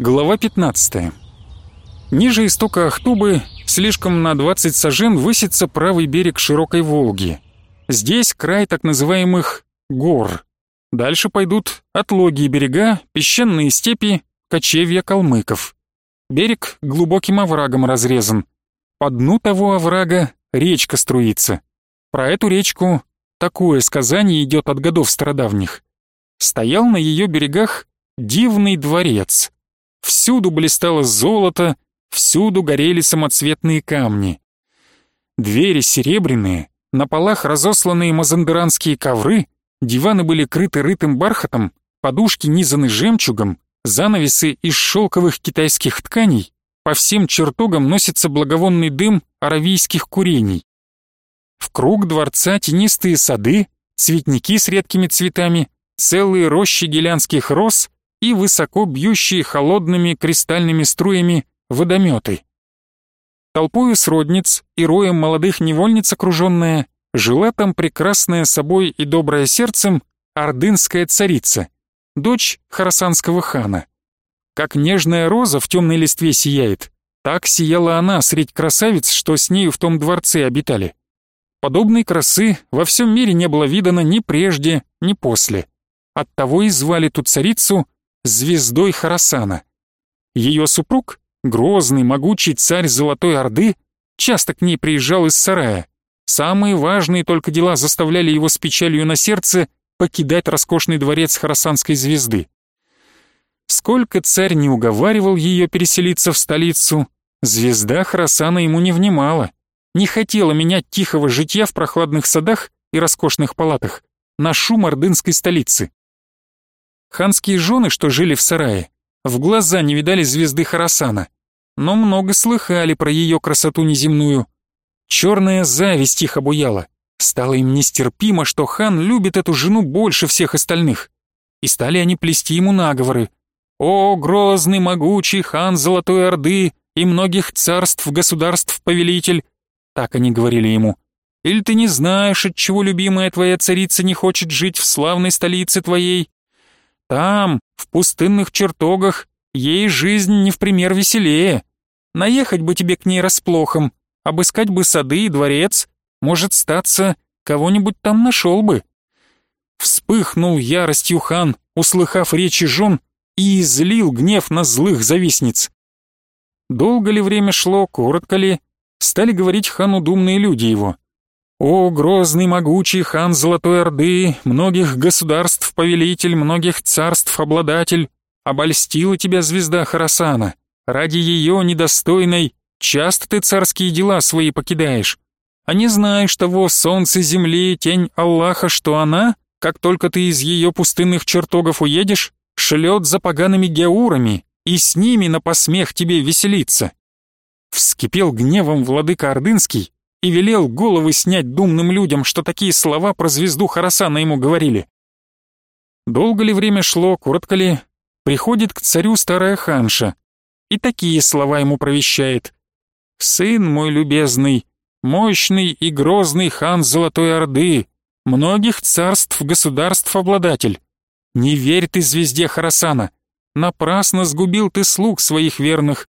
Глава 15. Ниже истока Ахтубы, слишком на 20 сажен, высится правый берег широкой Волги. Здесь край так называемых гор. Дальше пойдут отлогие берега, песчаные степи, кочевья калмыков. Берег глубоким оврагом разрезан. По дну того оврага речка струится. Про эту речку такое сказание идет от годов страдавних. Стоял на ее берегах дивный дворец. Всюду блистало золото, всюду горели самоцветные камни. Двери серебряные, на полах разосланные мазандеранские ковры, диваны были крыты рытым бархатом, подушки низаны жемчугом, занавесы из шелковых китайских тканей, по всем чертогам носится благовонный дым аравийских курений. В круг дворца тенистые сады, цветники с редкими цветами, целые рощи гелянских роз и высоко бьющие холодными кристальными струями водометы. Толпою сродниц и роем молодых невольниц окруженная, жила там прекрасная собой и добрая сердцем ордынская царица, дочь харасанского хана. Как нежная роза в темной листве сияет, так сияла она средь красавиц, что с нею в том дворце обитали. Подобной красы во всем мире не было видано ни прежде, ни после. Оттого и звали ту царицу звездой Харасана. Ее супруг, грозный, могучий царь Золотой Орды, часто к ней приезжал из сарая. Самые важные только дела заставляли его с печалью на сердце покидать роскошный дворец Харасанской звезды. Сколько царь не уговаривал ее переселиться в столицу, звезда Харасана ему не внимала, не хотела менять тихого житья в прохладных садах и роскошных палатах на шум ордынской столицы. Ханские жены, что жили в сарае, в глаза не видали звезды Харасана, но много слыхали про ее красоту неземную. Черная зависть их обуяла. Стало им нестерпимо, что хан любит эту жену больше всех остальных. И стали они плести ему наговоры. «О, грозный, могучий хан Золотой Орды и многих царств, государств, повелитель!» Так они говорили ему. «Или ты не знаешь, отчего любимая твоя царица не хочет жить в славной столице твоей? Там, в пустынных чертогах, ей жизнь не в пример веселее. Наехать бы тебе к ней расплохом, обыскать бы сады и дворец, может, статься, кого-нибудь там нашел бы. Вспыхнул яростью хан, услыхав речи жен, и излил гнев на злых завистниц. Долго ли время шло, коротко ли, стали говорить хану думные люди его. «О, грозный могучий хан Золотой Орды, многих государств повелитель, многих царств обладатель, обольстила тебя звезда Харасана. Ради ее недостойной часто ты царские дела свои покидаешь. А не знаешь того солнца земли, тень Аллаха, что она, как только ты из ее пустынных чертогов уедешь, шлет за погаными геурами и с ними на посмех тебе веселиться». Вскипел гневом владыка Ордынский, и велел головы снять думным людям, что такие слова про звезду Харасана ему говорили. Долго ли время шло, коротко ли, приходит к царю старая ханша, и такие слова ему провещает. «Сын мой любезный, мощный и грозный хан Золотой Орды, многих царств государств обладатель, не верь ты звезде Харасана, напрасно сгубил ты слуг своих верных.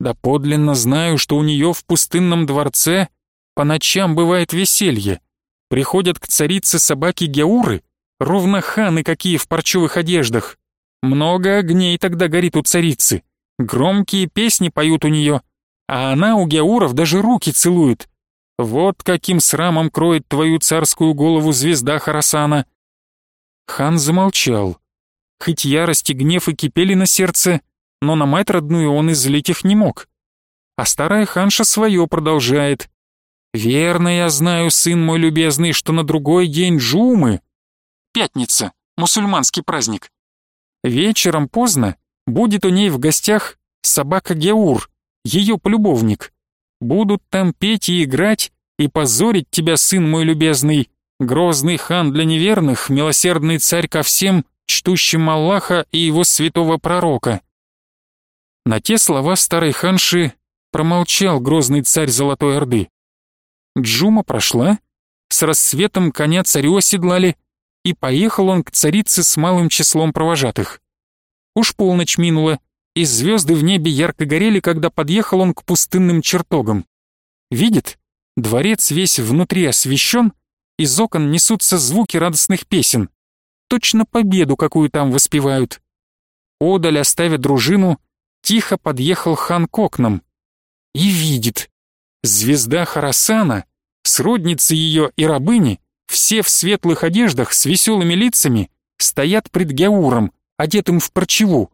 Да подлинно знаю, что у нее в пустынном дворце по ночам бывает веселье. Приходят к царице собаки Геуры, ровно ханы какие в парчевых одеждах. Много огней тогда горит у царицы. Громкие песни поют у нее, а она у Геуров даже руки целует. Вот каким срамом кроет твою царскую голову звезда Харасана. Хан замолчал. Хоть ярость и гнев и кипели на сердце, но на мать родную он излить их не мог. А старая ханша свое продолжает. «Верно я знаю, сын мой любезный, что на другой день джумы...» «Пятница, мусульманский праздник. Вечером поздно будет у ней в гостях собака Геур, ее полюбовник. Будут там петь и играть, и позорить тебя, сын мой любезный, грозный хан для неверных, милосердный царь ко всем, чтущим Аллаха и его святого пророка». На те слова старой ханши промолчал грозный царь Золотой Орды. Джума прошла, с рассветом коня царю оседлали, и поехал он к царице с малым числом провожатых. Уж полночь минула, и звезды в небе ярко горели, когда подъехал он к пустынным чертогам. Видит, дворец весь внутри освещен, из окон несутся звуки радостных песен. Точно победу какую там воспевают. Одаль, оставя дружину, тихо подъехал хан к окнам. И видит, звезда Харасана, сродницы ее и рабыни, все в светлых одеждах с веселыми лицами, стоят пред Геуром, одетым в парчеву,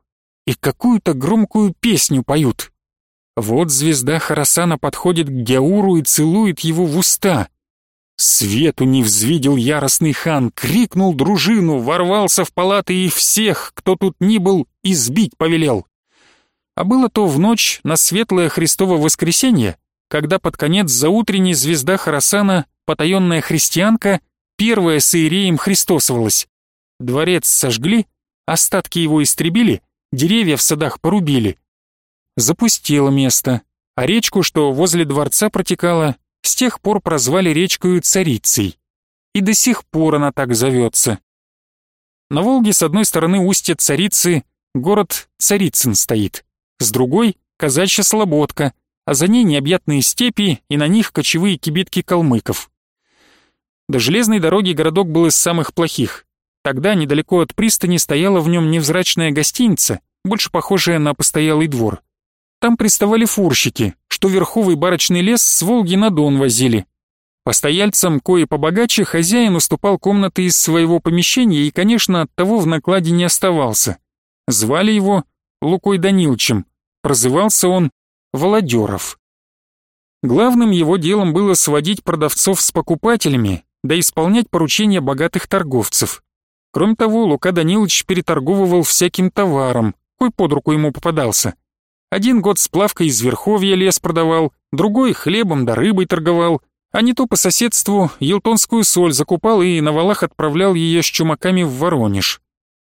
и какую-то громкую песню поют. Вот звезда Харасана подходит к Геуру и целует его в уста. Свету не взвидел яростный хан, крикнул дружину, ворвался в палаты и всех, кто тут ни был, избить повелел. А было то в ночь на светлое Христово воскресенье, когда под конец заутренней звезда Харасана, потаенная христианка, первая с Иереем христосовалась. Дворец сожгли, остатки его истребили, деревья в садах порубили. Запустело место, а речку, что возле дворца протекала, с тех пор прозвали речкою Царицей. И до сих пор она так зовется. На Волге с одной стороны устья Царицы город Царицын стоит, с другой — казачья Слободка, а за ней необъятные степи и на них кочевые кибитки калмыков. До железной дороги городок был из самых плохих. Тогда недалеко от пристани стояла в нем невзрачная гостиница, больше похожая на постоялый двор. Там приставали фурщики, что верховый барочный лес с Волги на Дон возили. Постояльцам, кое побогаче, хозяин уступал комнаты из своего помещения и, конечно, от того в накладе не оставался. Звали его Лукой Данилчем, прозывался он Володеров. Главным его делом было сводить продавцов с покупателями, да исполнять поручения богатых торговцев. Кроме того, Лука Данилович переторговывал всяким товаром, кой под руку ему попадался. Один год с плавкой из Верховья лес продавал, другой хлебом да рыбой торговал, а не то по соседству елтонскую соль закупал и на валах отправлял ее с чумаками в Воронеж.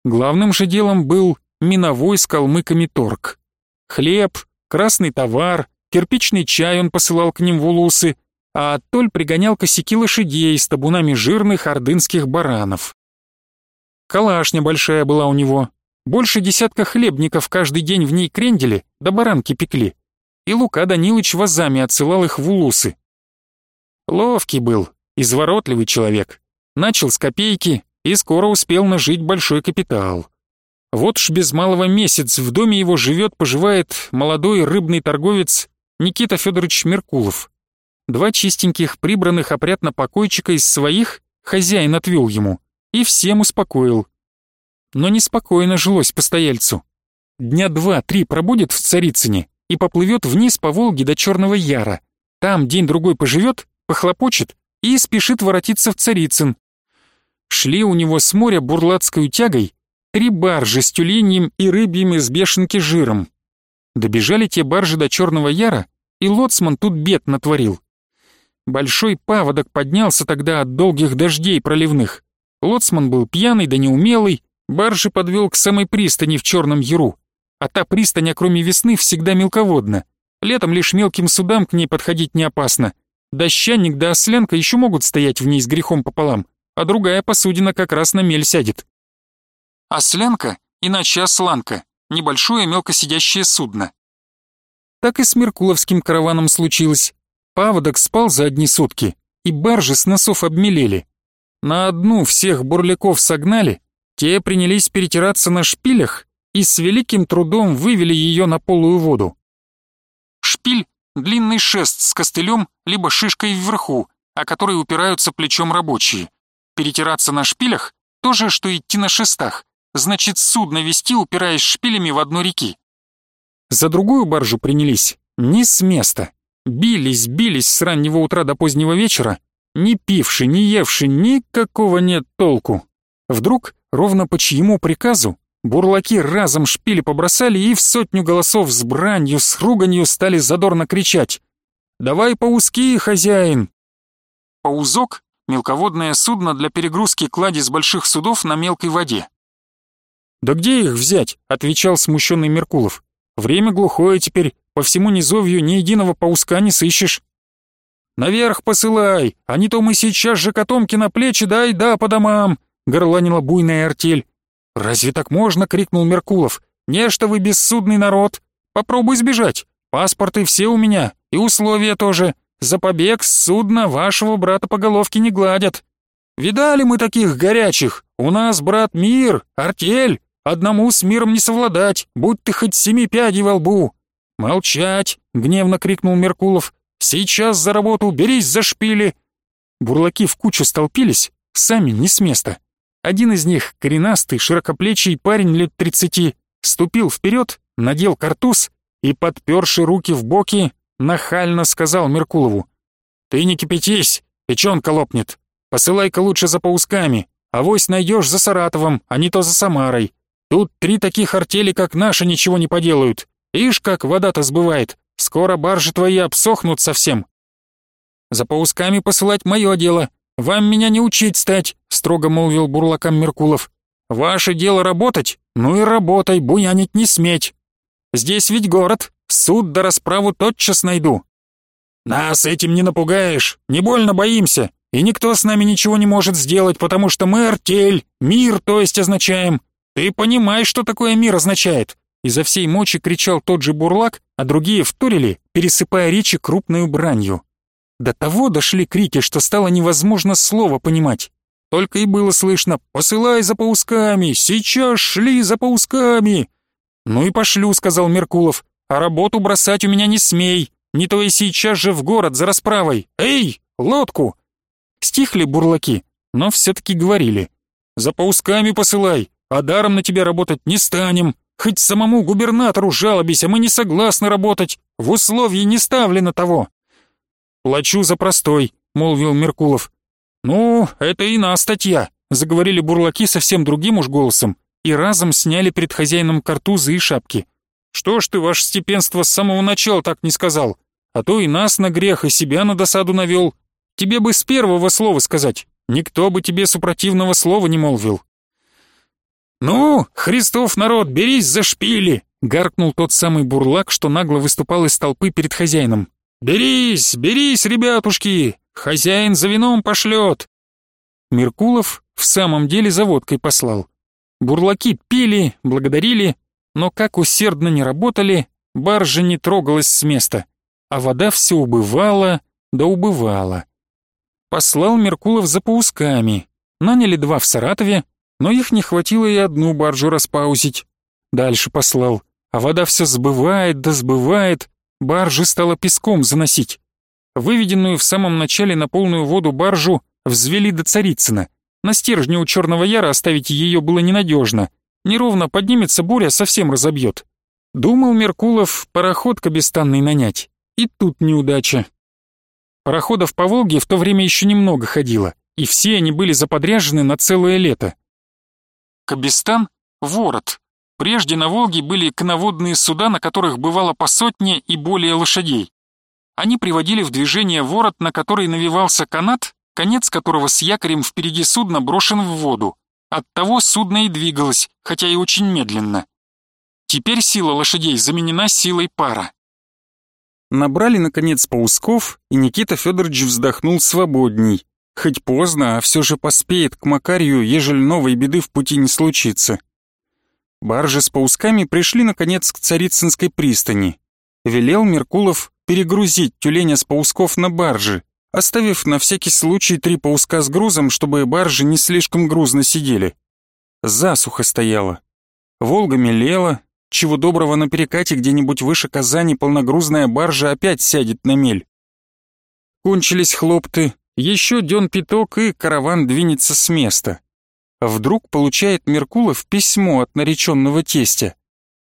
Главным же делом был миновой с калмыками торг. Хлеб, красный товар, кирпичный чай он посылал к ним в улусы, а Толь пригонял косяки лошадей с табунами жирных ордынских баранов. Калашня большая была у него, больше десятка хлебников каждый день в ней крендели, да баранки пекли, и Лука Данилыч вазами отсылал их в улусы. Ловкий был, изворотливый человек, начал с копейки и скоро успел нажить большой капитал. Вот ж без малого месяц в доме его живет-поживает молодой рыбный торговец Никита Федорович Меркулов. Два чистеньких, прибранных опрятно покойчика из своих хозяин отвел ему и всем успокоил. Но неспокойно жилось постояльцу. Дня два-три пробудет в Царицыне и поплывет вниз по Волге до Черного Яра. Там день-другой поживет, похлопочет и спешит воротиться в Царицын. Шли у него с моря бурлацкой тягой три баржи с тюленьем и рыбьим из бешенки жиром. Добежали те баржи до Черного Яра, и лоцман тут бед натворил. Большой паводок поднялся тогда от долгих дождей проливных. Лоцман был пьяный да неумелый, баржи подвел к самой пристани в Черном Яру. А та пристань, кроме весны, всегда мелководна. Летом лишь мелким судам к ней подходить не опасно. Дощанник да ослянка еще могут стоять в ней с грехом пополам, а другая посудина как раз на мель сядет. Ослянка, иначе осланка, небольшое мелкосидящее судно. Так и с Меркуловским караваном случилось. Паводок спал за одни сутки, и баржи с носов обмелели. На одну всех бурляков согнали, те принялись перетираться на шпилях и с великим трудом вывели ее на полую воду. Шпиль — длинный шест с костылем либо шишкой вверху, о которой упираются плечом рабочие. Перетираться на шпилях — то же, что идти на шестах, значит судно вести, упираясь шпилями в одну реки. За другую баржу принялись, не с места. Бились, бились с раннего утра до позднего вечера, не пивши, не евши, никакого нет толку. Вдруг, ровно по чьему приказу, бурлаки разом шпили побросали и в сотню голосов с бранью, с руганью стали задорно кричать «Давай пауски, хозяин!» Паузок — мелководное судно для перегрузки клади с больших судов на мелкой воде. «Да где их взять?» — отвечал смущенный Меркулов. «Время глухое теперь, по всему низовью ни единого пауска не сыщешь. Наверх посылай, а не то мы сейчас же котомки на плечи дай да по домам, горланила буйная артель. Разве так можно? крикнул Меркулов. Нечто вы бессудный народ. Попробуй сбежать. Паспорты все у меня, и условия тоже. За побег с судна вашего брата по головке не гладят. Видали мы таких горячих? У нас, брат, мир, артель. Одному с миром не совладать, будь ты хоть семи пядей во лбу. Молчать, гневно крикнул Меркулов. Сейчас за работу, берись за шпили. Бурлаки в кучу столпились, сами не с места. Один из них, коренастый, широкоплечий парень лет тридцати, ступил вперед, надел картуз и, подперши руки в боки, нахально сказал Меркулову. «Ты не кипятись, печенка лопнет. Посылай-ка лучше за паусками, авось найдешь за Саратовом, а не то за Самарой. Тут три таких артели, как наши, ничего не поделают. Ишь, как вода-то сбывает. Скоро баржи твои обсохнут совсем. За паусками посылать мое дело. Вам меня не учить стать, строго молвил бурлакам Меркулов. Ваше дело работать? Ну и работай, буянить не сметь. Здесь ведь город, суд да расправу тотчас найду. Нас этим не напугаешь, не больно боимся, и никто с нами ничего не может сделать, потому что мы артель, мир, то есть означаем. Ты понимаешь, что такое мир означает? Изо всей мочи кричал тот же бурлак, а другие вторили, пересыпая речи крупную бранью. До того дошли крики, что стало невозможно слова понимать. Только и было слышно «Посылай за паусками! Сейчас шли за паусками!» «Ну и пошлю», — сказал Меркулов, «а работу бросать у меня не смей, не то и сейчас же в город за расправой! Эй, лодку!» Стихли бурлаки, но все-таки говорили «За паусками посылай, а даром на тебя работать не станем. Хоть самому губернатору жалобись, а мы не согласны работать. В условии не ставлено того». «Плачу за простой», — молвил Меркулов. «Ну, это иная статья», — заговорили бурлаки совсем другим уж голосом и разом сняли перед хозяином картузы и шапки. «Что ж ты, ваше степенство, с самого начала так не сказал? А то и нас на грех, и себя на досаду навел. Тебе бы с первого слова сказать. Никто бы тебе супротивного слова не молвил». «Ну, Христов народ, берись за шпили!» — гаркнул тот самый бурлак, что нагло выступал из толпы перед хозяином. «Берись, берись, ребятушки! Хозяин за вином пошлет!» Меркулов в самом деле за водкой послал. Бурлаки пили, благодарили, но как усердно не работали, баржа не трогалась с места, а вода все убывала, да убывала. Послал Меркулов за паусками, наняли два в Саратове, но их не хватило и одну баржу распаузить. Дальше послал, а вода все сбывает да сбывает, баржи стало песком заносить. Выведенную в самом начале на полную воду баржу взвели до Царицына. На стержне у Черного Яра оставить ее было ненадежно. Неровно поднимется буря, совсем разобьет. Думал Меркулов пароход кабестанный нанять. И тут неудача. Пароходов по Волге в то время еще немного ходило, и все они были заподряжены на целое лето. Кабестан — ворот. Прежде на Волге были коноводные суда, на которых бывало по сотне и более лошадей. Они приводили в движение ворот, на который навивался канат, конец которого с якорем впереди судна брошен в воду. Оттого судно и двигалось, хотя и очень медленно. Теперь сила лошадей заменена силой пара. Набрали, наконец, паусков, и Никита Федорович вздохнул свободней. Хоть поздно, а все же поспеет к Макарию, ежели новой беды в пути не случится. Баржи с паусками пришли, наконец, к Царицынской пристани. Велел Меркулов перегрузить тюленя с паусков на баржи, оставив на всякий случай три пауска с грузом, чтобы баржи не слишком грузно сидели. Засуха стояла. Волга мелела, чего доброго на перекате где-нибудь выше Казани полногрузная баржа опять сядет на мель. Кончились хлопты, еще дён пяток, и караван двинется с места. Вдруг получает Меркулов письмо от нареченного тестя.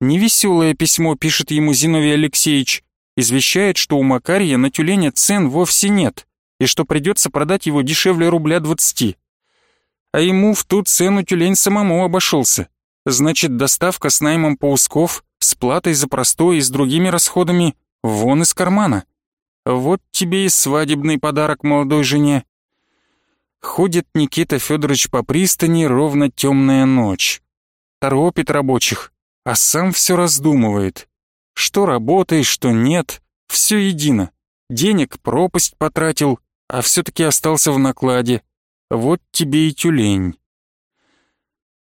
Невеселое письмо пишет ему Зиновий Алексеевич, извещает, что у Макария на тюленя цен вовсе нет, и что придется продать его дешевле рубля двадцати. А ему в ту цену тюлень самому обошелся. Значит, доставка с наймом паусков, с платой за простой и с другими расходами вон из кармана. Вот тебе и свадебный подарок молодой жене. Ходит Никита Федорович по пристани ровно темная ночь. Торопит рабочих, а сам все раздумывает. Что работаешь, что нет, все едино. Денег пропасть потратил, а все-таки остался в накладе. Вот тебе и тюлень.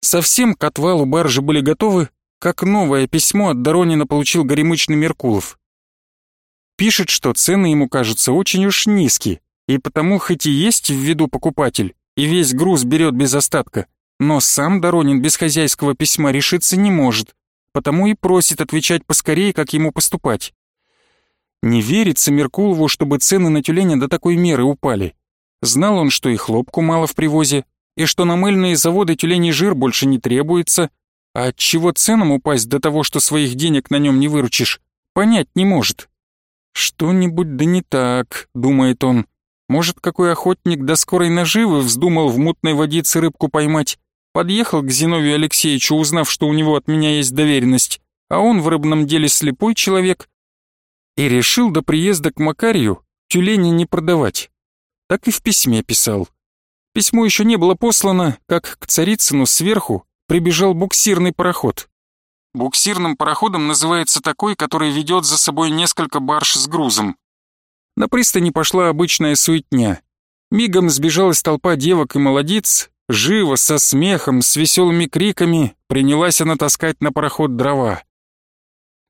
Совсем к отвалу баржи были готовы, как новое письмо от Доронина получил горемычный Меркулов. Пишет, что цены ему кажутся очень уж низкие, и потому хоть и есть в виду покупатель, и весь груз берет без остатка, но сам Доронин без хозяйского письма решиться не может, потому и просит отвечать поскорее, как ему поступать. Не верится Меркулову, чтобы цены на тюленя до такой меры упали. Знал он, что и хлопку мало в привозе, и что на мыльные заводы тюленей жир больше не требуется, а от чего ценам упасть до того, что своих денег на нем не выручишь, понять не может. «Что-нибудь да не так», — думает он. «Может, какой охотник до скорой наживы вздумал в мутной водице рыбку поймать? Подъехал к Зиновию Алексеевичу, узнав, что у него от меня есть доверенность, а он в рыбном деле слепой человек, и решил до приезда к Макарию тюленя не продавать. Так и в письме писал. Письмо еще не было послано, как к Царицыну сверху прибежал буксирный пароход. Буксирным пароходом называется такой, который ведет за собой несколько барж с грузом. На пристани пошла обычная суетня. Мигом сбежалась толпа девок и молодиц, живо, со смехом, с веселыми криками принялась она таскать на пароход дрова.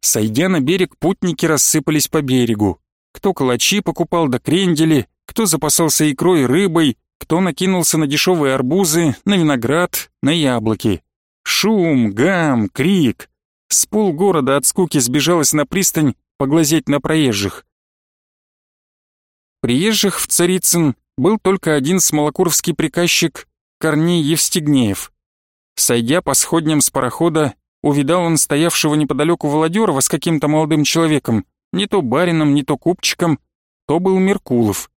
Сойдя на берег, путники рассыпались по берегу. Кто калачи покупал до да крендели, кто запасался икрой и рыбой, кто накинулся на дешевые арбузы, на виноград, на яблоки. Шум, гам, крик. С полгорода от скуки сбежалась на пристань поглазеть на проезжих. Приезжих в Царицын был только один смолокуровский приказчик Корней Евстигнеев. Сойдя по сходням с парохода, увидал он стоявшего неподалеку Володерова с каким-то молодым человеком, не то барином, не то купчиком, то был Меркулов.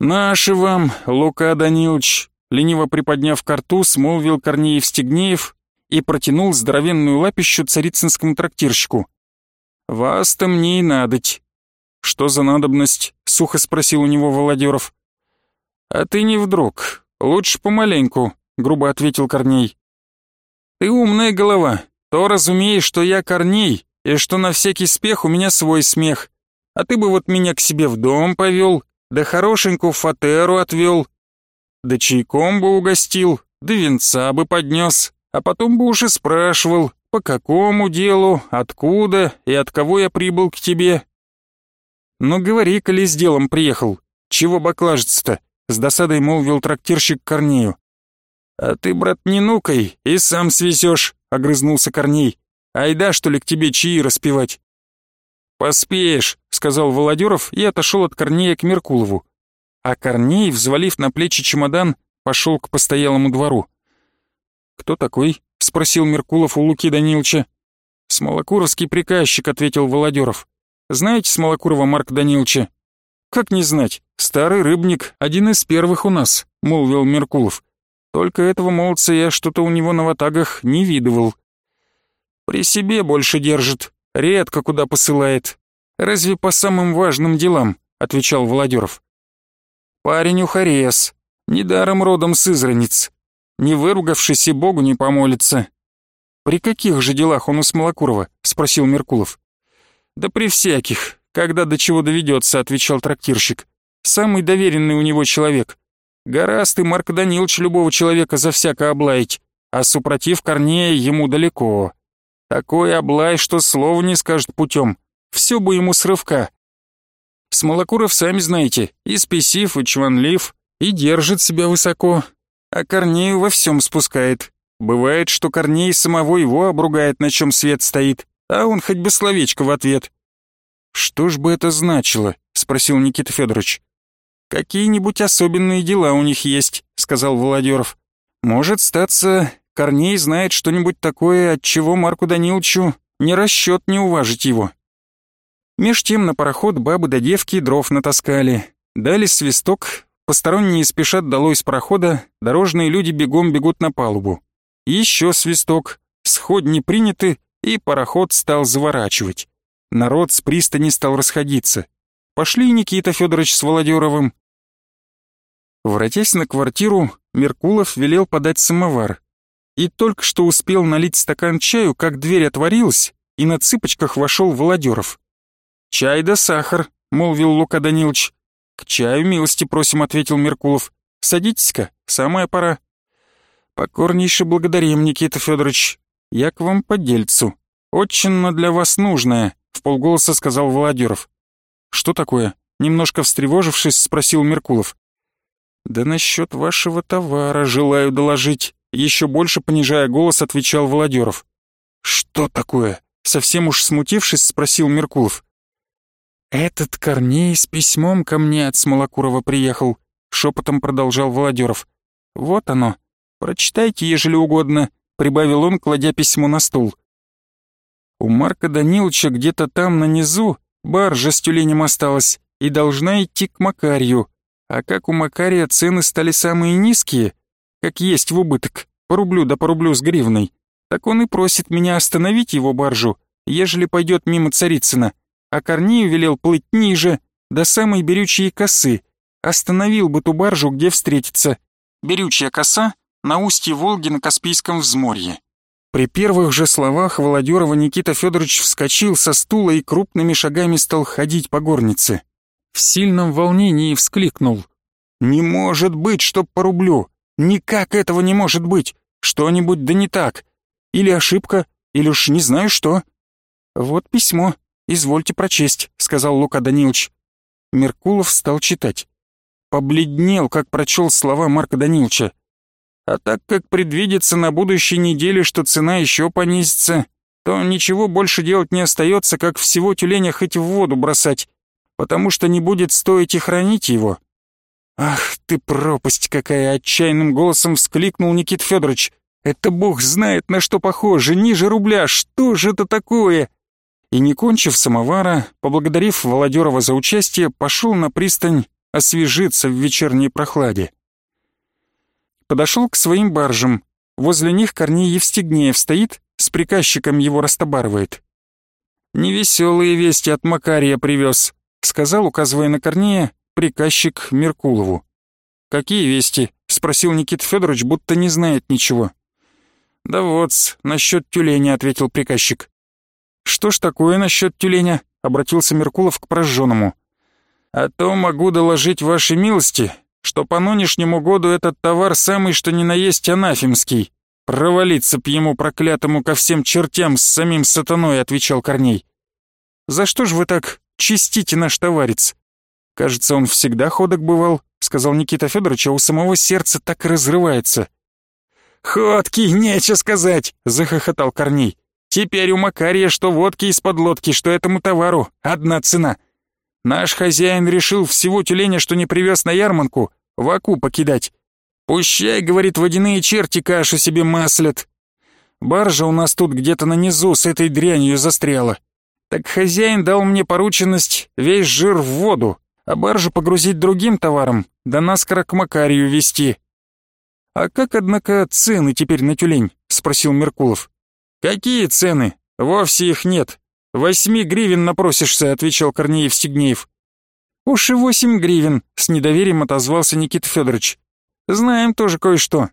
«Наши вам, Лука Данилович!» лениво приподняв карту, смолвил Корнеев Стегнеев и протянул здоровенную лапищу царицынскому трактирщику. «Вас-то мне и надоть». «Что за надобность?» — сухо спросил у него Володеров. «А ты не вдруг, лучше помаленьку», — грубо ответил Корней. «Ты умная голова, то разумеешь, что я Корней, и что на всякий спех у меня свой смех. А ты бы вот меня к себе в дом повел, да хорошенькую фатеру отвел, да чайком бы угостил, да венца бы поднес, а потом бы уж и спрашивал, по какому делу, откуда и от кого я прибыл к тебе. Ну говори, коли с делом приехал, чего баклажиться-то, с досадой молвил трактирщик Корнею. А ты, брат, не нукай и сам свезешь, огрызнулся Корней. Айда, что ли, к тебе чаи распевать? «Поспеешь», — сказал Володеров и отошел от Корнея к Меркулову. А Корней, взвалив на плечи чемодан, пошел к постоялому двору. «Кто такой?» — спросил Меркулов у Луки Даниловича. «Смолокуровский приказчик», — ответил Володеров. «Знаете Смолокурова Марка Даниловича?» «Как не знать? Старый рыбник, один из первых у нас», — молвил Меркулов. «Только этого молодца я что-то у него на ватагах не видывал». «При себе больше держит, редко куда посылает. Разве по самым важным делам?» — отвечал Володеров. «Парень ухарес, недаром родом с Изранец не выругавшись и Богу не помолится. «При каких же делах он у Смолокурова?» — спросил Меркулов. «Да при всяких, когда до чего доведется», — отвечал трактирщик. «Самый доверенный у него человек. Гораст и Марк Данилович любого человека за всяко облаять, а супротив Корнея ему далеко. Такой облай, что слова не скажет путем. Все бы ему срывка. Смолокуров, сами знаете, и спесив, и чванлив, и держит себя высоко, а Корнею во всем спускает. Бывает, что Корней самого его обругает, на чем свет стоит, а он хоть бы словечко в ответ. «Что ж бы это значило?» — спросил Никита Федорович. «Какие-нибудь особенные дела у них есть», — сказал Володеров. «Может, статься, Корней знает что-нибудь такое, от чего Марку Даниловичу не расчет не уважить его». Меж тем на пароход бабы да девки дров натаскали, дали свисток, Посторонние спешат долой с прохода, дорожные люди бегом бегут на палубу. Еще свисток, сходни приняты, и пароход стал заворачивать. Народ с пристани стал расходиться. Пошли Никита Федорович с Володеровым. Воротясь на квартиру, Меркулов велел подать самовар. И только что успел налить стакан чаю, как дверь отворилась, и на цыпочках вошел Володеров. «Чай да сахар», — молвил Лука Данилович. «К чаю милости просим», — ответил Меркулов. «Садитесь-ка, самая пора». «Покорнейше благодарим, Никита Федорович. «Я к вам по дельцу. Очень для вас нужное», — в полголоса сказал Володеров. «Что такое?» — немножко встревожившись, спросил Меркулов. «Да насчет вашего товара желаю доложить», — еще больше понижая голос, отвечал Володеров. «Что такое?» — совсем уж смутившись, спросил Меркулов. «Этот Корней с письмом ко мне от Смолокурова приехал», — шепотом продолжал Володеров. «Вот оно. Прочитайте, ежели угодно», — прибавил он, кладя письмо на стол. У Марка Даниловича где-то там, на низу, баржа с тюленем осталась и должна идти к Макарию. А как у Макария цены стали самые низкие, как есть в убыток, по рублю да по рублю с гривной, так он и просит меня остановить его баржу, ежели пойдет мимо Царицына, а Корнею велел плыть ниже, до самой берючей косы, остановил бы ту баржу, где встретиться. Берючая коса на устье Волги на Каспийском взморье. При первых же словах Володерова Никита Федорович вскочил со стула и крупными шагами стал ходить по горнице. В сильном волнении вскликнул. «Не может быть, чтоб по рублю! Никак этого не может быть! Что-нибудь да не так! Или ошибка, или уж не знаю что!» «Вот письмо, извольте прочесть», — сказал Лука Данилович. Меркулов стал читать. Побледнел, как прочел слова Марка Даниловича. А так как предвидится на будущей неделе, что цена еще понизится, то ничего больше делать не остается, как всего тюленя хоть в воду бросать, потому что не будет стоить и хранить его. «Ах ты пропасть какая!» — отчаянным голосом вскликнул Никит Федорович. «Это бог знает, на что похоже, ниже рубля, что же это такое?» И не кончив самовара, поблагодарив Володерова за участие, пошел на пристань освежиться в вечерней прохладе подошел к своим баржам. Возле них Корней Евстигнеев стоит, с приказчиком его растобарывает. «Невеселые вести от Макария привез», — сказал, указывая на Корнея, приказчик Меркулову. «Какие вести?» — спросил Никит Федорович, будто не знает ничего. «Да вот, насчет тюленя», — ответил приказчик. «Что ж такое насчет тюленя?» — обратился Меркулов к прожженному. «А то могу доложить вашей милости, что по нынешнему году этот товар самый что ни на есть анафемский. Провалиться б ему проклятому ко всем чертям с самим сатаной, отвечал Корней. За что ж вы так чистите наш товарец? Кажется, он всегда ходок бывал, сказал Никита Федорович, а у самого сердца так разрывается. «Ходкий, нечего сказать!» — захохотал Корней. «Теперь у Макария что водки из-под лодки, что этому товару одна цена. Наш хозяин решил всего тюленя, что не привез на ярманку, в аку покидать. Пущай, говорит, водяные черти кашу себе маслят. Баржа у нас тут где-то на низу с этой дрянью застряла. Так хозяин дал мне порученность весь жир в воду, а баржу погрузить другим товаром, да наскоро к Макарию везти. «А как, однако, цены теперь на тюлень?» — спросил Меркулов. «Какие цены? Вовсе их нет. «Восьми гривен напросишься», — отвечал Корнеев Стегнеев. «Уж и восемь гривен», — с недоверием отозвался Никита Федорович. «Знаем тоже кое-что».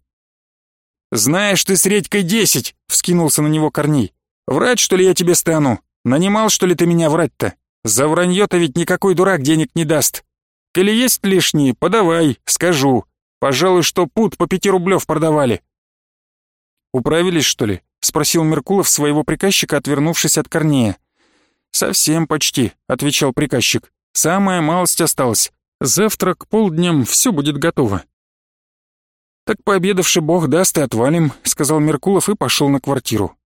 «Знаешь ты с редькой десять», — вскинулся на него Корней. «Врать, что ли, я тебе стану? Нанимал, что ли, ты меня врать-то? За вранье-то ведь никакой дурак денег не даст. Коли есть лишние, подавай, скажу. Пожалуй, что пут по пяти рублев продавали». «Управились, что ли?» — спросил Меркулов своего приказчика, отвернувшись от Корнея. «Совсем почти», — отвечал приказчик. «Самая малость осталась. Завтра к полдням все будет готово». «Так пообедавши бог даст и отвалим», — сказал Меркулов и пошел на квартиру.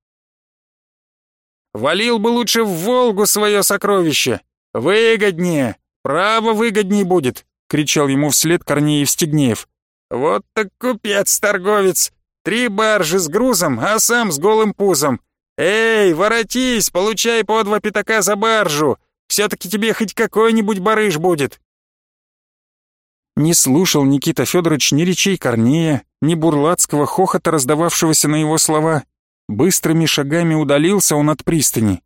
«Валил бы лучше в Волгу свое сокровище! Выгоднее! Право выгоднее будет!» — кричал ему вслед Корнеев Стегнеев. «Вот так купец-торговец! Три баржи с грузом, а сам с голым пузом! «Эй, воротись, получай по два пятака за баржу! Все-таки тебе хоть какой-нибудь барыш будет!» Не слушал Никита Федорович ни речей Корнея, ни бурлацкого хохота, раздававшегося на его слова. Быстрыми шагами удалился он от пристани.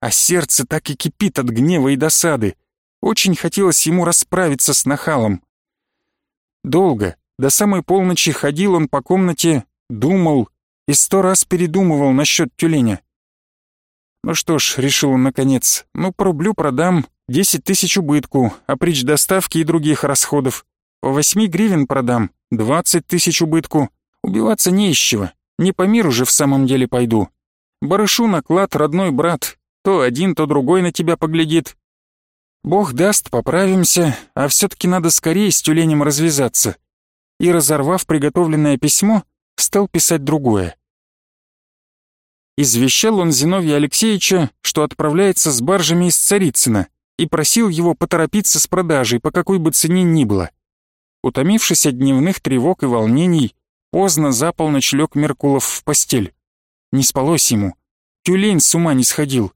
А сердце так и кипит от гнева и досады. Очень хотелось ему расправиться с нахалом. Долго, до самой полночи ходил он по комнате, думал, и сто раз передумывал насчет тюленя. Ну что ж, решил он наконец, ну по рублю продам, десять тысяч убытку, а прич доставки и других расходов. По восьми гривен продам, двадцать тысяч убытку. Убиваться не из чего, не по миру же в самом деле пойду. Барышу наклад родной брат, то один, то другой на тебя поглядит. Бог даст, поправимся, а все-таки надо скорее с тюленем развязаться. И, разорвав приготовленное письмо, стал писать другое. Извещал он Зиновья Алексеевича, что отправляется с баржами из Царицына, и просил его поторопиться с продажей, по какой бы цене ни было. Утомившись от дневных тревог и волнений, поздно за полночь лег Меркулов в постель. Не спалось ему. Тюлень с ума не сходил.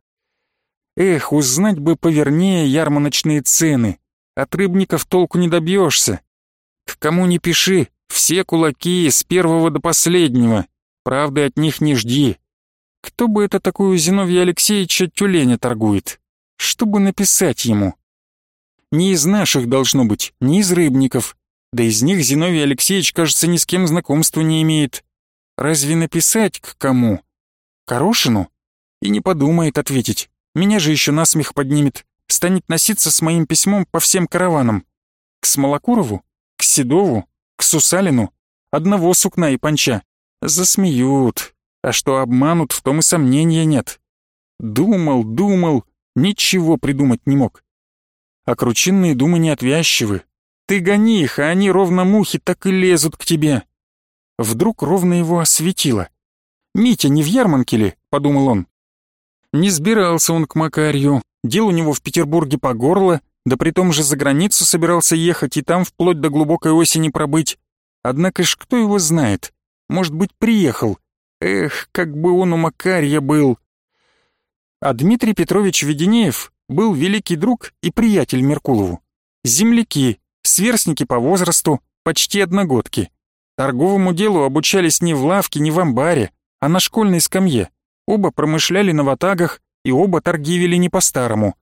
Эх, узнать бы повернее ярмарочные цены. От рыбников толку не добьешься. К кому не пиши, все кулаки с первого до последнего. Правды от них не жди. Кто бы это такую Зиновья Алексеевича тюленя торгует? Чтобы написать ему. Не из наших должно быть, не из рыбников. Да из них Зиновий Алексеевич, кажется, ни с кем знакомства не имеет. Разве написать к кому? Корошину? И не подумает ответить. Меня же еще насмех поднимет. Станет носиться с моим письмом по всем караванам. К Смолокурову? К Седову? К Сусалину? Одного сукна и панча. Засмеют. А что обманут, в том и сомнения нет. Думал, думал, ничего придумать не мог. А кручинные думы не отвязчивы. Ты гони их, а они ровно мухи так и лезут к тебе. Вдруг ровно его осветило. «Митя, не в Ярманке ли?» — подумал он. Не сбирался он к Макарью, дел у него в Петербурге по горло, да при том же за границу собирался ехать и там вплоть до глубокой осени пробыть. Однако ж кто его знает? Может быть, приехал. Эх, как бы он у Макарья был. А Дмитрий Петрович Веденеев был великий друг и приятель Меркулову. Земляки, сверстники по возрасту, почти одногодки. Торговому делу обучались не в лавке, не в амбаре, а на школьной скамье. Оба промышляли на ватагах, и оба торги вели не по-старому.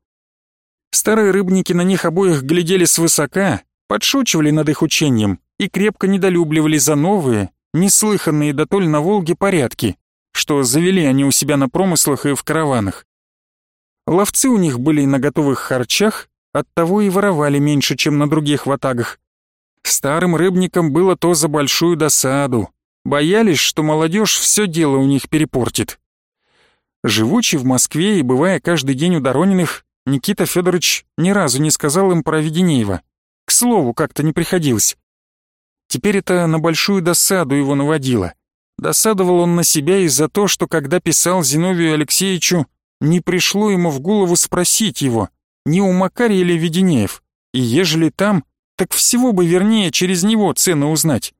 Старые рыбники на них обоих глядели свысока, подшучивали над их учением и крепко недолюбливали за новые, неслыханные до толь на Волге порядки, что завели они у себя на промыслах и в караванах. Ловцы у них были на готовых харчах, оттого и воровали меньше, чем на других ватагах. Старым рыбникам было то за большую досаду. Боялись, что молодежь все дело у них перепортит. Живучий в Москве и бывая каждый день у Дорониных, Никита Федорович ни разу не сказал им про Веденеева. К слову, как-то не приходилось. Теперь это на большую досаду его наводило. Досадовал он на себя из-за того, что когда писал Зиновию Алексеевичу, не пришло ему в голову спросить его, не у Макария или Веденеев, и ежели там, так всего бы вернее через него цену узнать.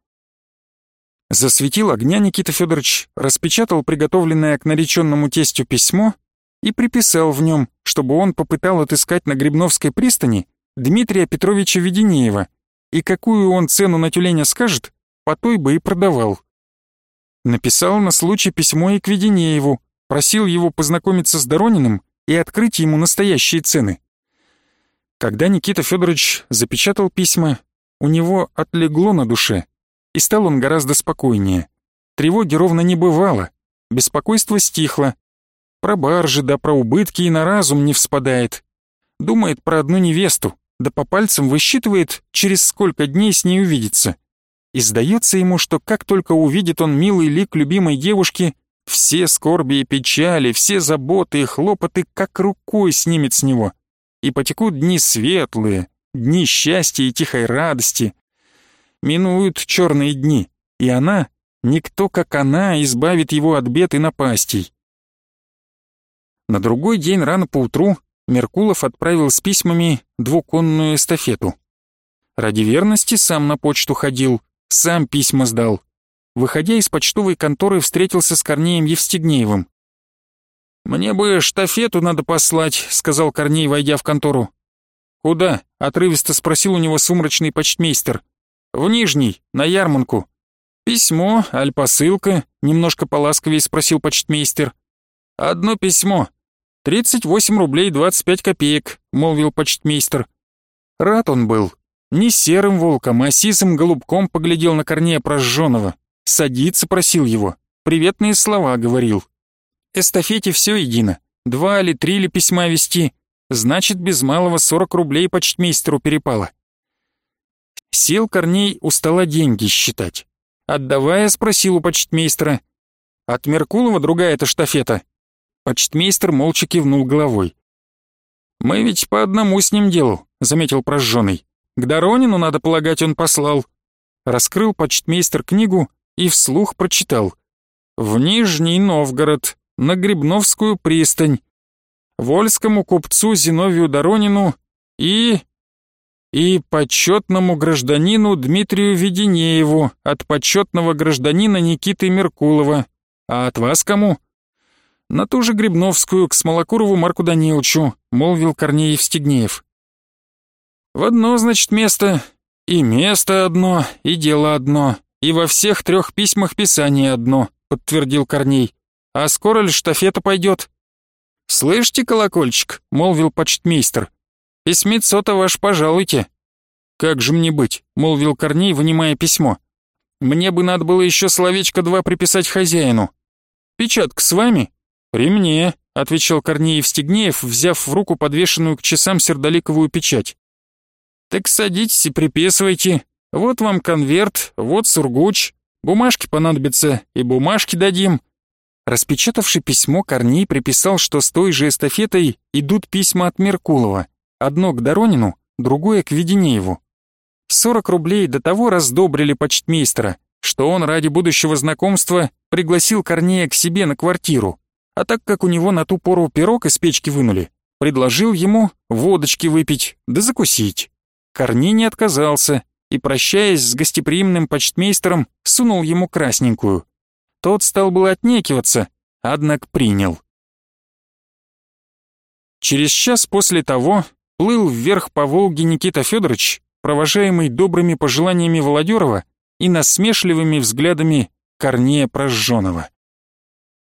Засветил огня Никита Федорович, распечатал приготовленное к нареченному тестю письмо и приписал в нем, чтобы он попытал отыскать на Грибновской пристани Дмитрия Петровича Веденеева, и какую он цену на тюленя скажет, по той бы и продавал. Написал на случай письмо и к Веденееву, просил его познакомиться с Дорониным и открыть ему настоящие цены. Когда Никита Федорович запечатал письма, у него отлегло на душе, и стал он гораздо спокойнее. Тревоги ровно не бывало, беспокойство стихло. Про баржи да про убытки и на разум не вспадает. Думает про одну невесту, да по пальцам высчитывает, через сколько дней с ней увидится. И сдается ему, что как только увидит он милый лик любимой девушки, все скорби и печали, все заботы и хлопоты как рукой снимет с него и потекут дни светлые, дни счастья и тихой радости. Минуют черные дни, и она, никто как она, избавит его от бед и напастей. На другой день рано поутру Меркулов отправил с письмами двуконную эстафету. Ради верности сам на почту ходил, сам письма сдал. Выходя из почтовой конторы, встретился с Корнеем Евстигнеевым. «Мне бы штафету надо послать», — сказал Корней, войдя в контору. «Куда?» — отрывисто спросил у него сумрачный почтмейстер. «В Нижний, на ярманку». «Письмо, аль посылка?» — немножко поласковее спросил почтмейстер. «Одно письмо. Тридцать восемь рублей двадцать пять копеек», — молвил почтмейстер. Рад он был. Не серым волком, а сизым голубком поглядел на Корнея прожженного. Садиться просил его. Приветные слова говорил. Эстафете все едино. Два или три или письма вести. Значит, без малого сорок рублей почтмейстеру перепало. Сел Корней у стола деньги считать. Отдавая, спросил у почтмейстера. «От Меркулова другая эта штафета Почтмейстер молча кивнул головой. «Мы ведь по одному с ним делу», — заметил прожженный. «К Доронину, надо полагать, он послал». Раскрыл почтмейстер книгу и вслух прочитал. «В Нижний Новгород, на Грибновскую пристань, вольскому купцу Зиновию Доронину и... и почетному гражданину Дмитрию Веденееву от почетного гражданина Никиты Меркулова. А от вас кому?» «На ту же Грибновскую, к Смолокурову Марку Даниловичу», — молвил Корней Евстигнеев. «В одно, значит, место. И место одно, и дело одно, и во всех трех письмах писание одно», — подтвердил Корней. «А скоро ли штафета пойдет?» «Слышите, колокольчик?» — молвил почтмейстер. «Письмецо-то ваш пожалуйте». «Как же мне быть?» — молвил Корней, вынимая письмо. «Мне бы надо было еще словечко два приписать хозяину. Печатка с вами?» «При мне», — отвечал Корнеев Стегнеев, взяв в руку подвешенную к часам сердоликовую печать. «Так садитесь и приписывайте. Вот вам конверт, вот сургуч. Бумажки понадобятся, и бумажки дадим». Распечатавший письмо, Корней приписал, что с той же эстафетой идут письма от Меркулова. Одно к Доронину, другое к Веденееву. Сорок рублей до того раздобрили почтмейстера, что он ради будущего знакомства пригласил Корнея к себе на квартиру а так как у него на ту пору пирог из печки вынули, предложил ему водочки выпить да закусить. Корней не отказался и, прощаясь с гостеприимным почтмейстером, сунул ему красненькую. Тот стал было отнекиваться, однако принял. Через час после того плыл вверх по Волге Никита Федорович, провожаемый добрыми пожеланиями Володерова и насмешливыми взглядами Корнея Прожженного.